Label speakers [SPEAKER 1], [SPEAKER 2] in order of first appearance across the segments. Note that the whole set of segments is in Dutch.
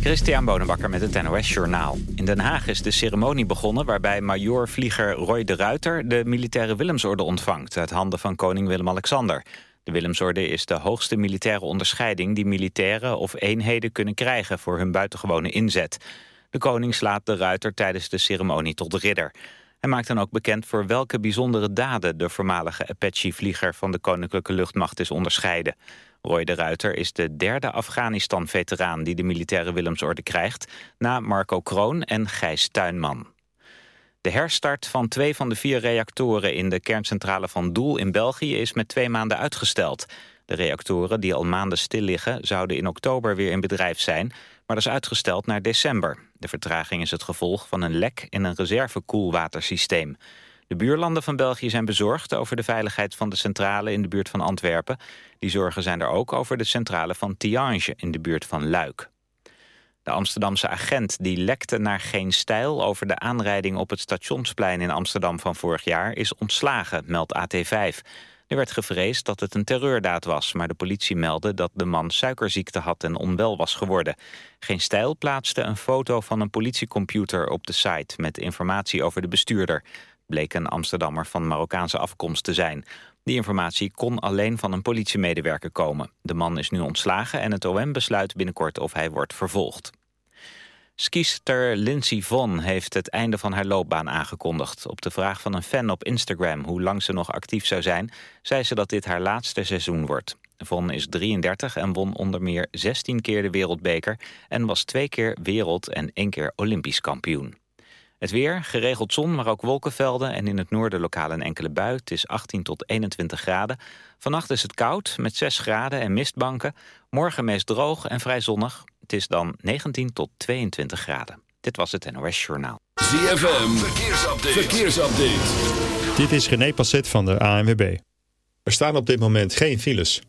[SPEAKER 1] Christian Bonenbakker met het NOS Journaal. In Den Haag is de ceremonie begonnen waarbij major-vlieger Roy de Ruiter... de militaire Willemsorde ontvangt uit handen van koning Willem-Alexander. De Willemsorde is de hoogste militaire onderscheiding... die militairen of eenheden kunnen krijgen voor hun buitengewone inzet. De koning slaat de Ruiter tijdens de ceremonie tot ridder. Hij maakt dan ook bekend voor welke bijzondere daden... de voormalige Apache-vlieger van de Koninklijke Luchtmacht is onderscheiden. Roy de Ruiter is de derde Afghanistan-veteraan... die de militaire Willemsorde krijgt... na Marco Kroon en Gijs Tuinman. De herstart van twee van de vier reactoren in de kerncentrale van Doel in België is met twee maanden uitgesteld. De reactoren, die al maanden stil liggen, zouden in oktober weer in bedrijf zijn, maar dat is uitgesteld naar december. De vertraging is het gevolg van een lek in een reservekoelwatersysteem. De buurlanden van België zijn bezorgd over de veiligheid van de centrale in de buurt van Antwerpen. Die zorgen zijn er ook over de centrale van Tiange in de buurt van Luik. De Amsterdamse agent die lekte naar geen stijl over de aanrijding op het stationsplein in Amsterdam van vorig jaar is ontslagen, meldt AT5. Er werd gevreesd dat het een terreurdaad was, maar de politie meldde dat de man suikerziekte had en onwel was geworden. Geen Stijl plaatste een foto van een politiecomputer op de site met informatie over de bestuurder. Bleek een Amsterdammer van Marokkaanse afkomst te zijn. Die informatie kon alleen van een politiemedewerker komen. De man is nu ontslagen en het OM besluit binnenkort of hij wordt vervolgd. Skiester Lindsey Vonn heeft het einde van haar loopbaan aangekondigd. Op de vraag van een fan op Instagram hoe lang ze nog actief zou zijn... zei ze dat dit haar laatste seizoen wordt. Vonn is 33 en won onder meer 16 keer de wereldbeker... en was twee keer wereld- en één keer olympisch kampioen. Het weer, geregeld zon, maar ook wolkenvelden... en in het noorden lokaal een enkele bui. Het is 18 tot 21 graden. Vannacht is het koud, met 6 graden en mistbanken. Morgen meest droog en vrij zonnig. Het is dan 19 tot 22 graden. Dit was het NOS Journaal.
[SPEAKER 2] ZFM, verkeersupdate. verkeersupdate.
[SPEAKER 3] Dit is René Passet van de ANWB. Er staan op dit moment geen files.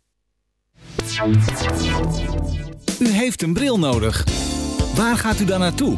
[SPEAKER 4] U heeft een bril nodig. Waar gaat u dan naartoe?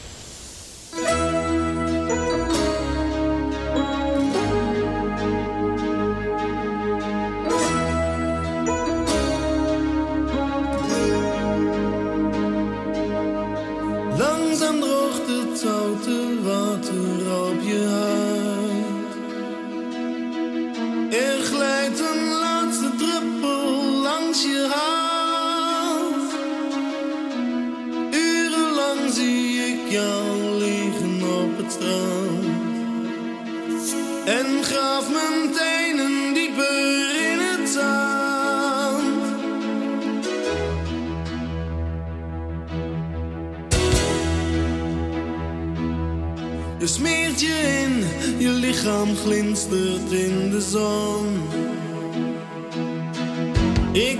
[SPEAKER 5] Je smeert je in, je lichaam glinstert in de zon. Ik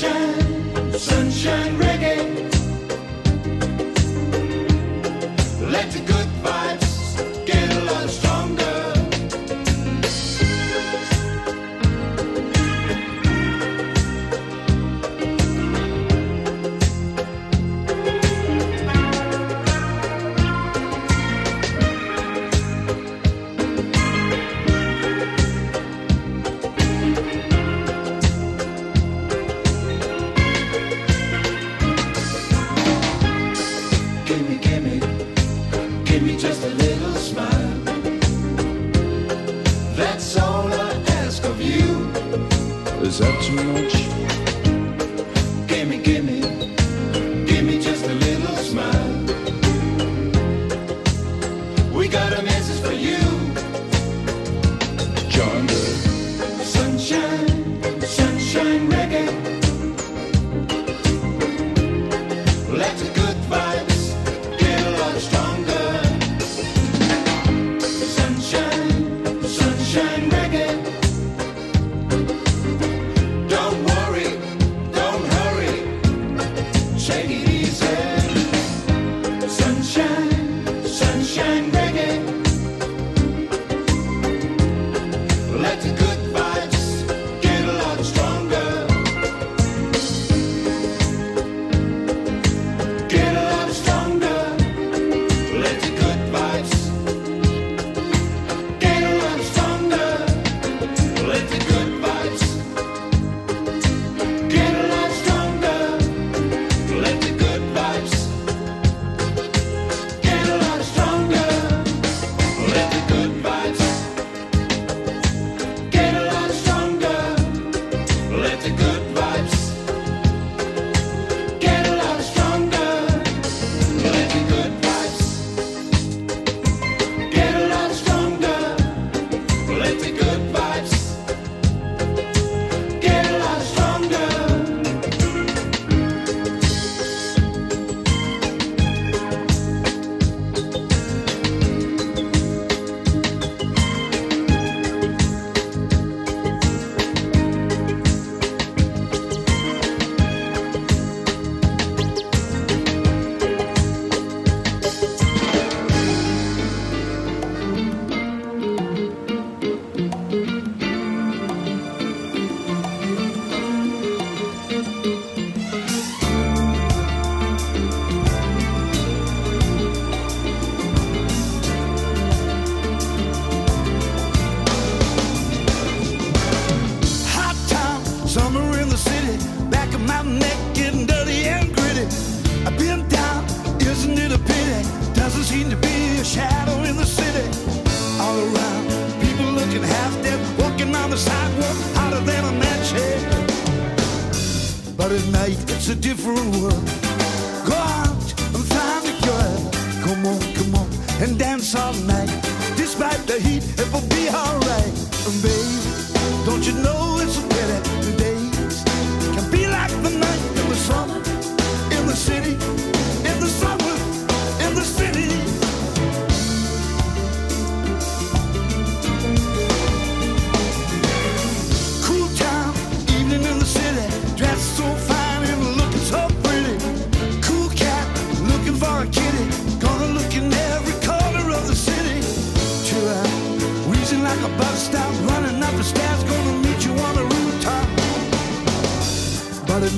[SPEAKER 5] Sunshine, sunshine reggae. Let it good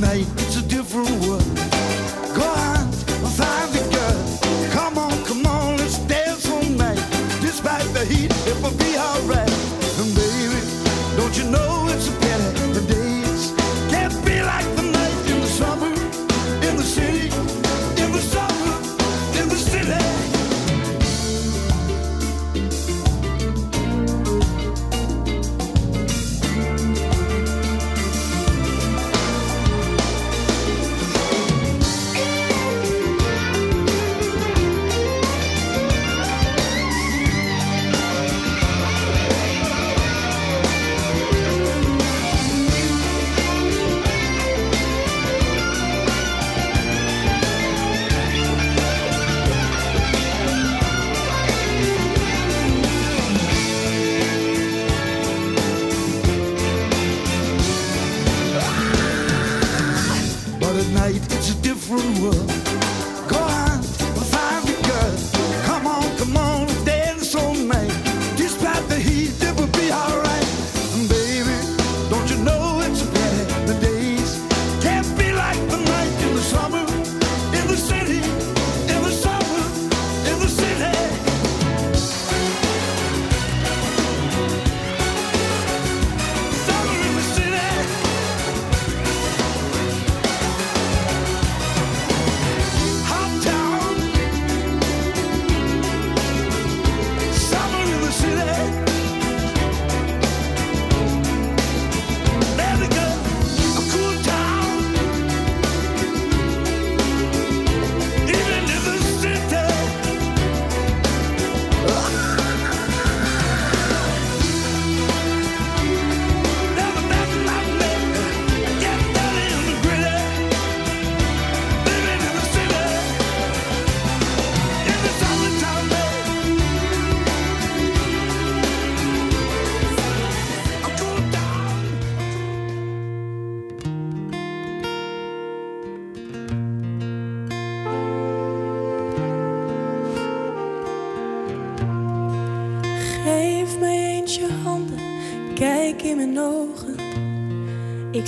[SPEAKER 6] night,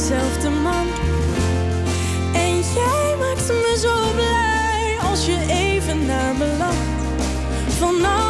[SPEAKER 7] dezelfde man. En jij maakt me zo blij als je even naar me lacht. Vanaf